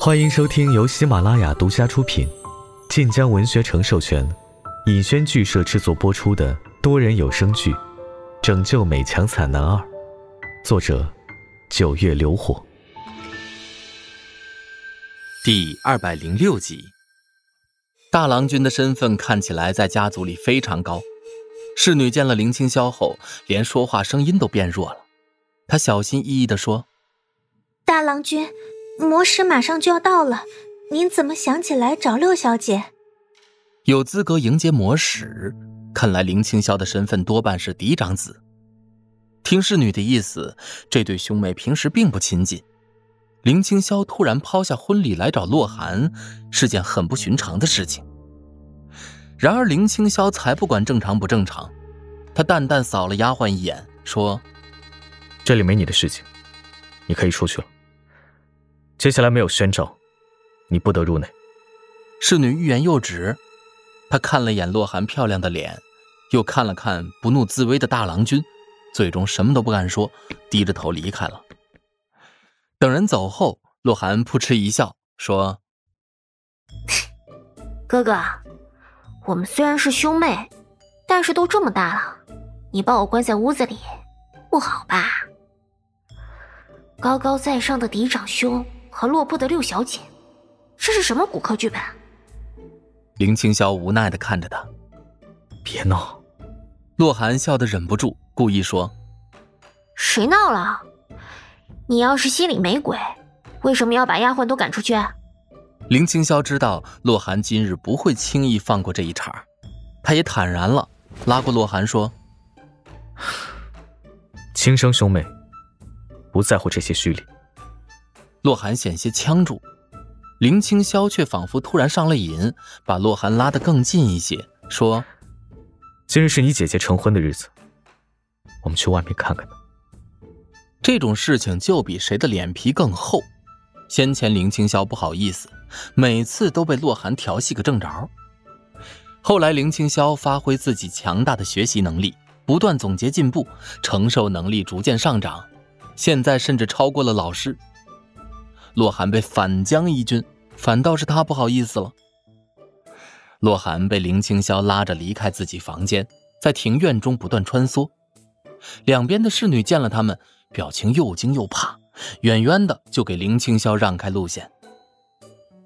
欢迎收听由喜马拉雅独家出品、晋江文学城授权、尹轩剧社制作播出的多人有声剧《拯救美强惨男二》，作者：九月流火，第二百零六集。大郎君的身份看起来在家族里非常高。侍女见了林青霄后，连说话声音都变弱了。她小心翼翼地说：“大郎君。”魔使马上就要到了，您怎么想起来找六小姐？有资格迎接魔使，看来林青霄的身份多半是嫡长子。听侍女的意思，这对兄妹平时并不亲近。林青霄突然抛下婚礼来找洛寒，是件很不寻常的事情。然而林青霄才不管正常不正常，他淡淡扫了丫鬟一眼，说：“这里没你的事情，你可以出去了。”接下来没有宣召，你不得入内。侍女欲言又止，她看了眼洛寒漂亮的脸，又看了看不怒自威的大郎君，最终什么都不敢说，低着头离开了。等人走后，洛寒扑哧一笑，说：“ 哥哥，我们虽然是兄妹，但是都这么大了，你把我关在屋子里，不好吧？高高在上的嫡长兄。”和落魄的六小姐，这是什么骨科剧本？林青霄无奈的看着他，别闹。洛寒笑得忍不住，故意说：“谁闹了？你要是心里没鬼，为什么要把丫鬟都赶出去？”林青霄知道洛寒今日不会轻易放过这一茬，他也坦然了，拉过洛寒说：“亲生兄妹，不在乎这些虚礼。”洛寒险些呛住，林青霄却仿佛突然上了瘾，把洛寒拉得更近一些，说：“今日是你姐姐成婚的日子，我们去外面看看。”这种事情就比谁的脸皮更厚。先前林青霄不好意思，每次都被洛寒调戏个正着。后来林青霄发挥自己强大的学习能力，不断总结进步，承受能力逐渐上涨，现在甚至超过了老师。洛寒被反将一军，反倒是他不好意思了。洛寒被林青霄拉着离开自己房间，在庭院中不断穿梭。两边的侍女见了他们，表情又惊又怕，远远的就给林青霄让开路线。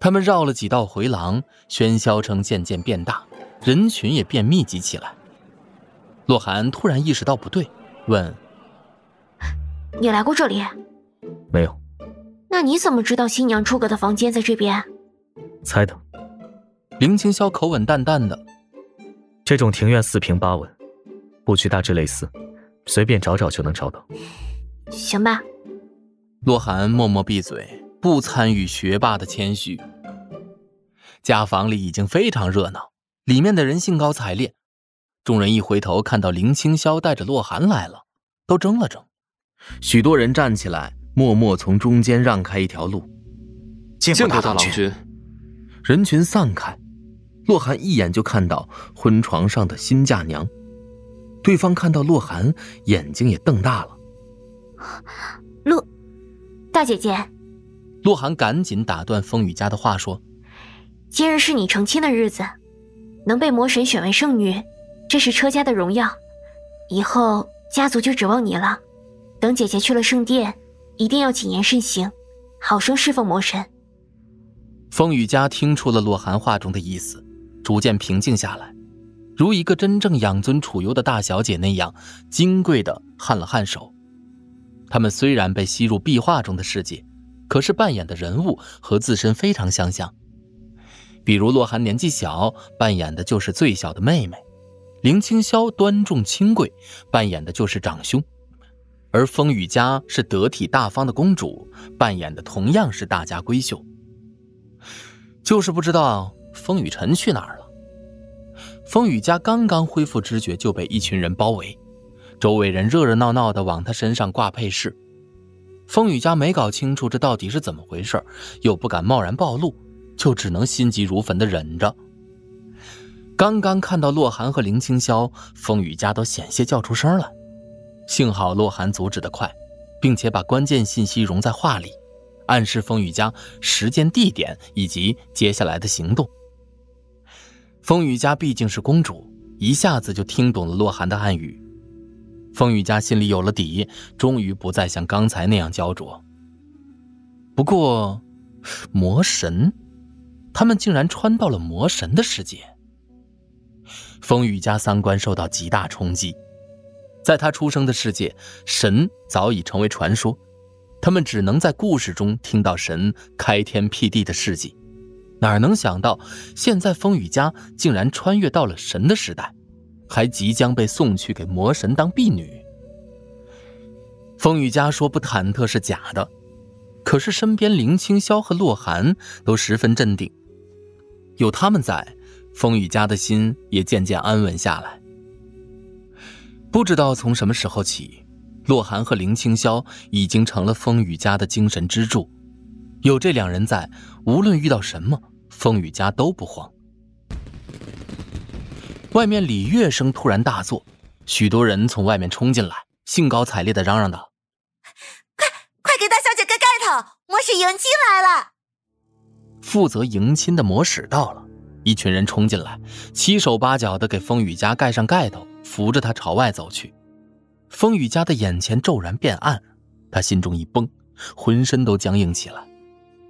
他们绕了几道回廊，喧嚣声渐渐变大，人群也变密集起来。洛寒突然意识到不对，问：“你来过这里？”“没有。”那你怎么知道新娘出阁的房间在这边？猜的。林青霄口吻淡淡的。这种庭院四平八稳，布局大致类似，随便找找就能找到。行吧。洛寒默默闭嘴，不参与学霸的谦虚。家房里已经非常热闹，里面的人兴高采烈。众人一回头，看到林青霄带着洛寒来了，都怔了怔。许多人站起来。默默从中间让开一条路，见过大郎君。人群散开，洛寒一眼就看到婚床上的新嫁娘。对方看到洛寒，眼睛也瞪大了。洛大姐姐，洛寒赶紧打断风雨家的话说：“今日是你成亲的日子，能被魔神选为圣女，这是车家的荣耀。以后家族就指望你了。等姐姐去了圣殿。”一定要谨言慎行，好生侍奉魔神。风雨家听出了洛寒话中的意思，逐渐平静下来，如一个真正养尊处优的大小姐那样金贵的颔了颔首。他们虽然被吸入壁画中的世界，可是扮演的人物和自身非常相像。比如洛寒年纪小，扮演的就是最小的妹妹；林青霄端重清贵，扮演的就是长兄。而风雨家是得体大方的公主，扮演的同样是大家闺秀。就是不知道风雨晨去哪儿了。风雨家刚刚恢复知觉，就被一群人包围，周围人热热闹闹的往他身上挂配饰。风雨家没搞清楚这到底是怎么回事，又不敢贸然暴露，就只能心急如焚的忍着。刚刚看到洛寒和林青霄，风雨家都险些叫出声来。幸好洛寒阻止的快，并且把关键信息融在话里，暗示风雨家时间、地点以及接下来的行动。风雨家毕竟是公主，一下子就听懂了洛寒的暗语。风雨家心里有了底，终于不再像刚才那样焦灼。不过，魔神，他们竟然穿到了魔神的世界。风雨家三观受到极大冲击，在他出生的世界，神早已成为传说，他们只能在故事中听到神开天辟地的事迹，哪能想到现在风雨家竟然穿越到了神的时代。还即将被送去给魔神当婢女。风雨家说不忐忑是假的，可是身边林清霄和洛寒都十分镇定，有他们在，风雨家的心也渐渐安稳下来。不知道从什么时候起，洛寒和林清霄已经成了风雨家的精神支柱，有这两人在，无论遇到什么，风雨家都不慌。外面礼乐声突然大作，许多人从外面冲进来，兴高采烈的嚷嚷道：“快快给大小姐盖盖头！魔使迎亲来了！”负责迎亲的魔使到了，一群人冲进来，七手八脚的给风雨家盖上盖头，扶着他朝外走去。风雨家的眼前骤然变暗，他心中一崩，浑身都僵硬起来，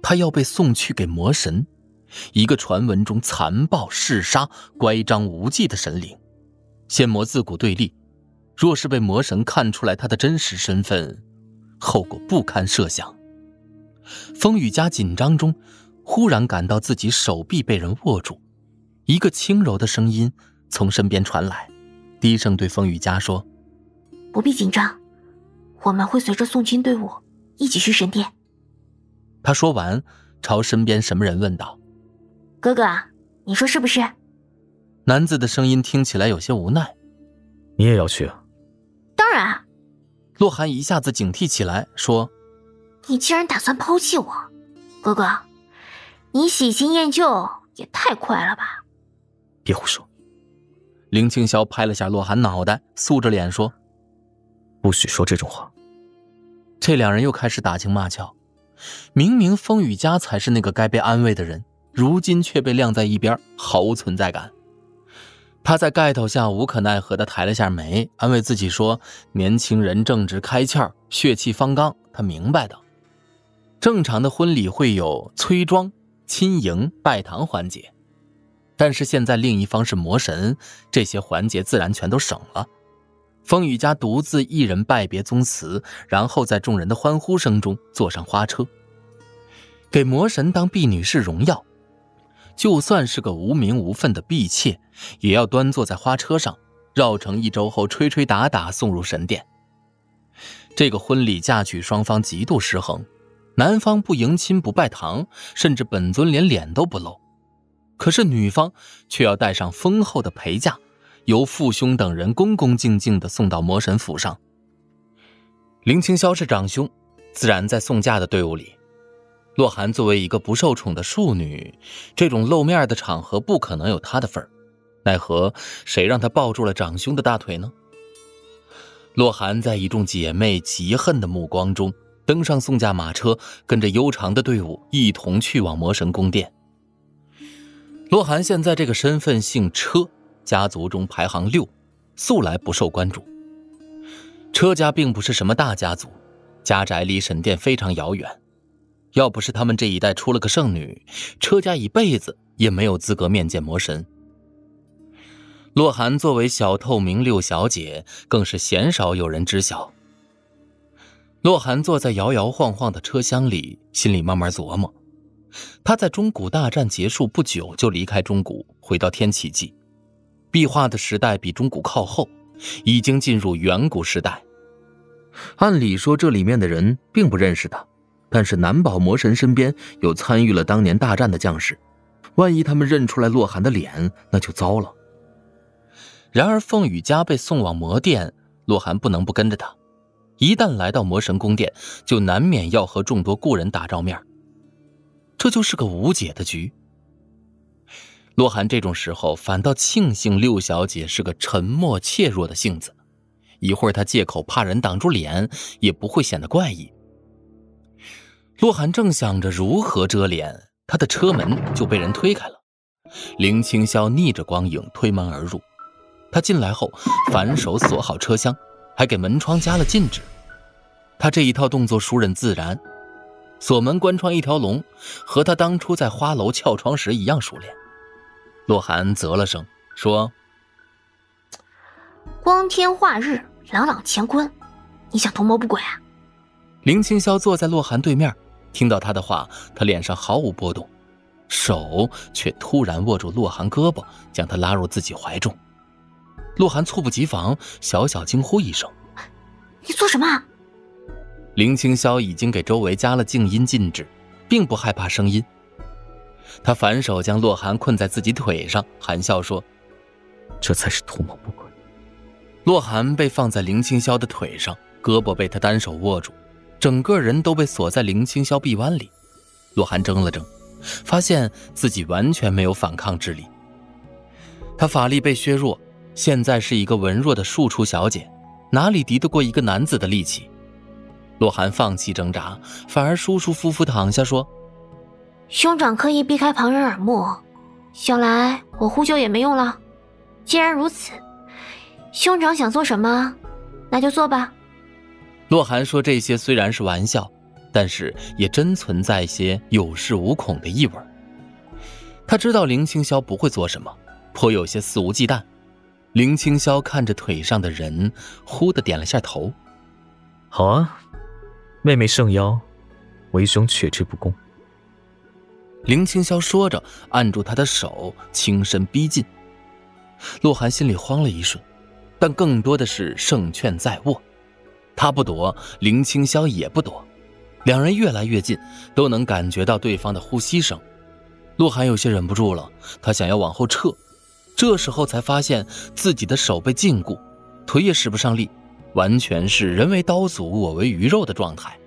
他要被送去给魔神。一个传闻中残暴嗜杀、乖张无忌的神灵，仙魔自古对立，若是被魔神看出来他的真实身份，后果不堪设想。风雨家紧张中，忽然感到自己手臂被人握住，一个轻柔的声音从身边传来，低声对风雨家说：“不必紧张，我们会随着送亲队伍一起去神殿。”他说完，朝身边什么人问道。哥哥，你说是不是？男子的声音听起来有些无奈。你也要去啊？当然。洛寒一下子警惕起来，说：“你竟然打算抛弃我，哥哥，你喜新厌旧也太快了吧！”别胡说。林青霄拍了下洛寒脑袋，素着脸说：“不许说这种话。”这两人又开始打情骂俏。明明风雨家才是那个该被安慰的人。如今却被晾在一边，毫无存在感。他在盖头下无可奈何地抬了下眉，安慰自己说：“年轻人正值开窍，血气方刚，他明白的。正常的婚礼会有催妆、亲迎、拜堂环节，但是现在另一方是魔神，这些环节自然全都省了。风雨家独自一人拜别宗祠，然后在众人的欢呼声中坐上花车，给魔神当婢女是荣耀。”就算是个无名无份的婢妾，也要端坐在花车上，绕城一周后吹吹打打送入神殿。这个婚礼嫁娶双方极度失衡，男方不迎亲不拜堂，甚至本尊连脸都不露，可是女方却要带上丰厚的陪嫁，由父兄等人恭恭敬敬地送到魔神府上。林清霄是长兄，自然在送嫁的队伍里。洛寒作为一个不受宠的庶女，这种露面的场合不可能有她的份儿。奈何谁让她抱住了长兄的大腿呢？洛寒在一众姐妹嫉恨的目光中登上送嫁马车，跟着悠长的队伍一同去往魔神宫殿。洛寒现在这个身份姓车，家族中排行六，素来不受关注。车家并不是什么大家族，家宅离神殿非常遥远。要不是他们这一代出了个圣女，车家一辈子也没有资格面见魔神。洛寒作为小透明六小姐，更是鲜少有人知晓。洛寒坐在摇摇晃晃的车厢里，心里慢慢琢磨：他在中古大战结束不久就离开中古，回到天启纪，壁画的时代比中古靠后，已经进入远古时代。按理说，这里面的人并不认识他。但是难保魔神身边有参与了当年大战的将士，万一他们认出来洛寒的脸，那就糟了。然而凤羽家被送往魔殿，洛寒不能不跟着他。一旦来到魔神宫殿，就难免要和众多故人打照面，这就是个无解的局。洛寒这种时候反倒庆幸六小姐是个沉默怯弱的性子，一会儿她借口怕人挡住脸，也不会显得怪异。洛寒正想着如何遮脸，他的车门就被人推开了。林青霄逆着光影推门而入，他进来后反手锁好车厢，还给门窗加了禁止。他这一套动作熟稔自然，锁门关窗一条龙，和他当初在花楼撬窗时一样熟练。洛寒啧了声，说：“光天化日，朗朗乾坤，你想图谋不轨啊？”林青霄坐在洛寒对面，听到他的话，他脸上毫无波动，手却突然握住洛寒胳膊，将他拉入自己怀中。洛寒猝不及防，小小惊呼一声：“你做什么？”林青霄已经给周围加了静音禁止，并不害怕声音。他反手将洛寒困在自己腿上，含笑说：“这才是图谋不轨。”洛寒被放在林青霄的腿上，胳膊被他单手握住，整个人都被锁在林青霄臂弯里。洛寒怔了怔，发现自己完全没有反抗之力。他法力被削弱，现在是一个文弱的庶出小姐，哪里敌得过一个男子的力气？洛寒放弃挣扎，反而舒舒服服躺下，说：“兄长刻意避开旁人耳目，想来我呼救也没用了。既然如此，兄长想做什么，那就做吧。”洛寒说这些虽然是玩笑，但是也真存在些有恃无恐的意味。他知道林青霄不会做什么，颇有些肆无忌惮。林青霄看着腿上的人，忽的点了下头：“好啊。”妹妹圣妖，为兄却之不恭。林青霄说着，按住他的手，轻身逼近。洛寒心里慌了一瞬，但更多的是胜券在握。他不躲，林青霄也不躲，两人越来越近，都能感觉到对方的呼吸声。洛寒有些忍不住了，他想要往后撤，这时候才发现自己的手被禁锢，腿也使不上力。完全是人为刀俎，我为鱼肉的状态。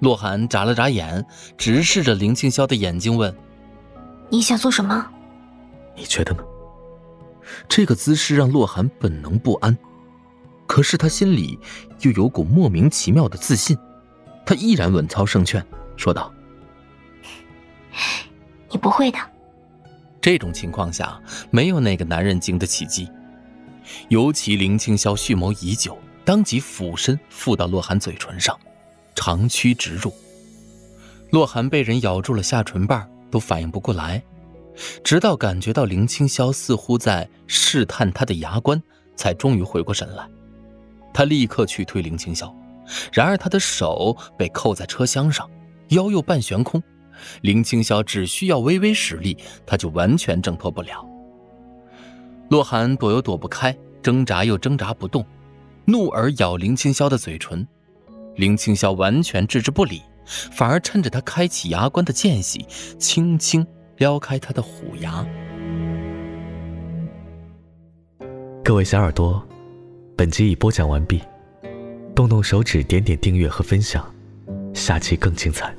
洛寒眨了眨眼，直视着林青霄的眼睛问：“你想做什么？你觉得呢？”这个姿势让洛寒本能不安，可是他心里又有股莫名其妙的自信。他依然稳操胜券，说道：“你不会的。”这种情况下，没有哪个男人经得起击，尤其林青霄蓄谋已久。当即俯身附到洛寒嘴唇上，长驱直入。洛寒被人咬住了下唇瓣，都反应不过来，直到感觉到林青霄似乎在试探他的牙关，才终于回过神来。他立刻去推林青霄，然而他的手被扣在车厢上，腰又半悬空，林青霄只需要微微使力，他就完全挣脱不了。洛寒躲又躲不开，挣扎又挣扎不动。怒而咬林青霄的嘴唇，林青霄完全置之不理，反而趁着他开启牙关的间隙，轻轻撩开他的虎牙。各位小耳朵，本集已播讲完毕，动动手指点点订阅和分享，下期更精彩。